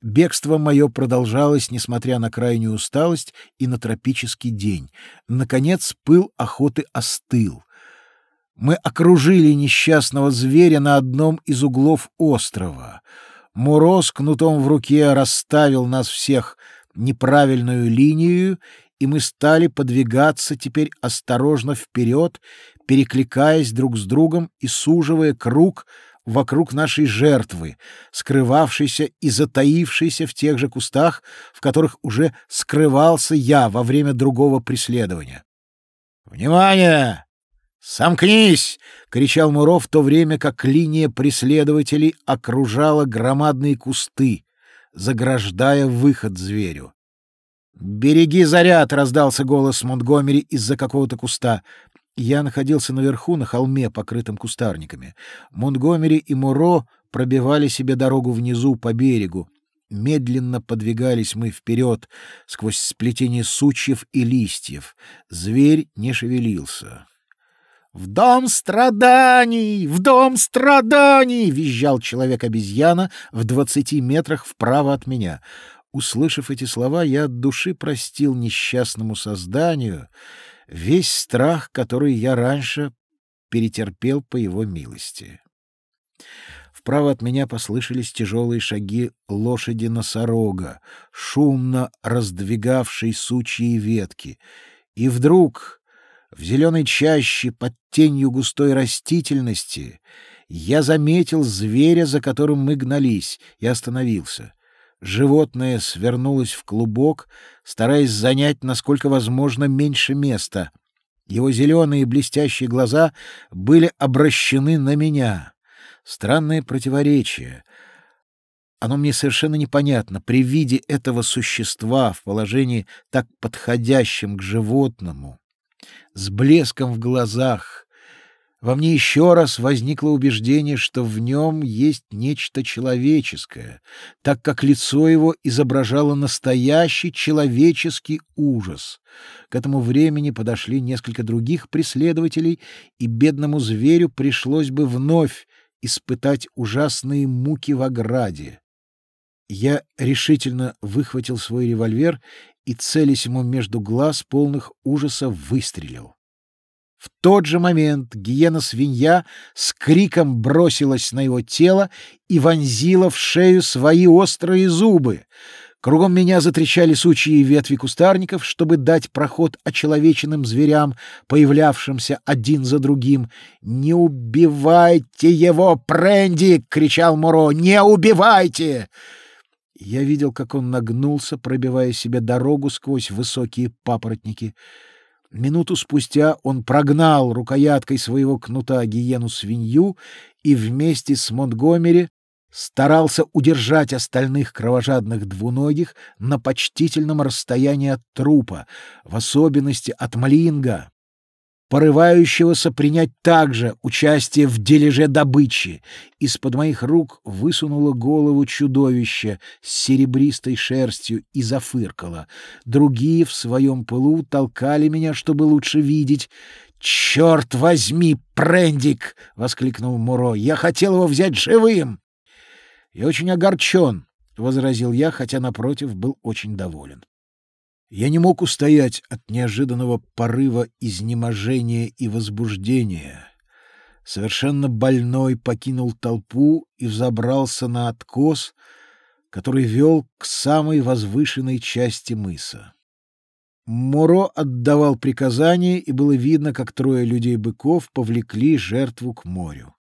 Бегство мое продолжалось, несмотря на крайнюю усталость и на тропический день. Наконец пыл охоты остыл. Мы окружили несчастного зверя на одном из углов острова. Муро с кнутом в руке расставил нас всех неправильную линию, и мы стали подвигаться теперь осторожно вперед, перекликаясь друг с другом и суживая круг вокруг нашей жертвы, скрывавшейся и затаившейся в тех же кустах, в которых уже скрывался я во время другого преследования. «Внимание! Сомкнись!» — кричал Муро в то время, как линия преследователей окружала громадные кусты, заграждая выход зверю. «Береги заряд!» — раздался голос Монтгомери из-за какого-то куста. Я находился наверху, на холме, покрытым кустарниками. Монтгомери и Муро пробивали себе дорогу внизу по берегу. Медленно подвигались мы вперед сквозь сплетение сучьев и листьев. Зверь не шевелился. «В дом страданий! В дом страданий!» — визжал человек-обезьяна в двадцати метрах вправо от меня. Услышав эти слова, я от души простил несчастному созданию — весь страх, который я раньше перетерпел по его милости. Вправо от меня послышались тяжелые шаги лошади-носорога, шумно раздвигавшей сучьи ветки. И вдруг, в зеленой чаще, под тенью густой растительности, я заметил зверя, за которым мы гнались, и остановился. Животное свернулось в клубок, стараясь занять, насколько возможно, меньше места. Его зеленые блестящие глаза были обращены на меня. Странное противоречие. Оно мне совершенно непонятно. При виде этого существа в положении так подходящем к животному, с блеском в глазах, во мне еще раз возникло убеждение, что в нем есть нечто человеческое, так как лицо его изображало настоящий человеческий ужас. К этому времени подошли несколько других преследователей, и бедному зверю пришлось бы вновь испытать ужасные муки в ограде. Я решительно выхватил свой револьвер и, целясь ему между глаз, полных ужаса, выстрелил. В тот же момент гиена-свинья с криком бросилась на его тело и вонзила в шею свои острые зубы. Кругом меня затрещали сучьи и ветви кустарников, чтобы дать проход очеловеченным зверям, появлявшимся один за другим. «Не убивайте его, Пренди!» — кричал Муро. «Не убивайте!» Я видел, как он нагнулся, пробивая себе дорогу сквозь высокие папоротники. Минуту спустя он прогнал рукояткой своего кнута гиену-свинью и вместе с Монтгомери старался удержать остальных кровожадных двуногих на почтительном расстоянии от трупа, в особенности от Млинга, порывающегося принять также участие в дележе добычи. Из-под моих рук высунуло голову чудовище с серебристой шерстью и зафыркало. Другие в своем пылу толкали меня, чтобы лучше видеть. «Черт возьми, Прендик!» — воскликнул Муро. «Я хотел его взять живым!» «Я очень огорчен», — возразил я, хотя, напротив, был очень доволен. Я не мог устоять от неожиданного порыва изнеможения и возбуждения. Совершенно больной покинул толпу и взобрался на откос, который вел к самой возвышенной части мыса. Моро отдавал приказания, и было видно, как трое людей-быков повлекли жертву к морю.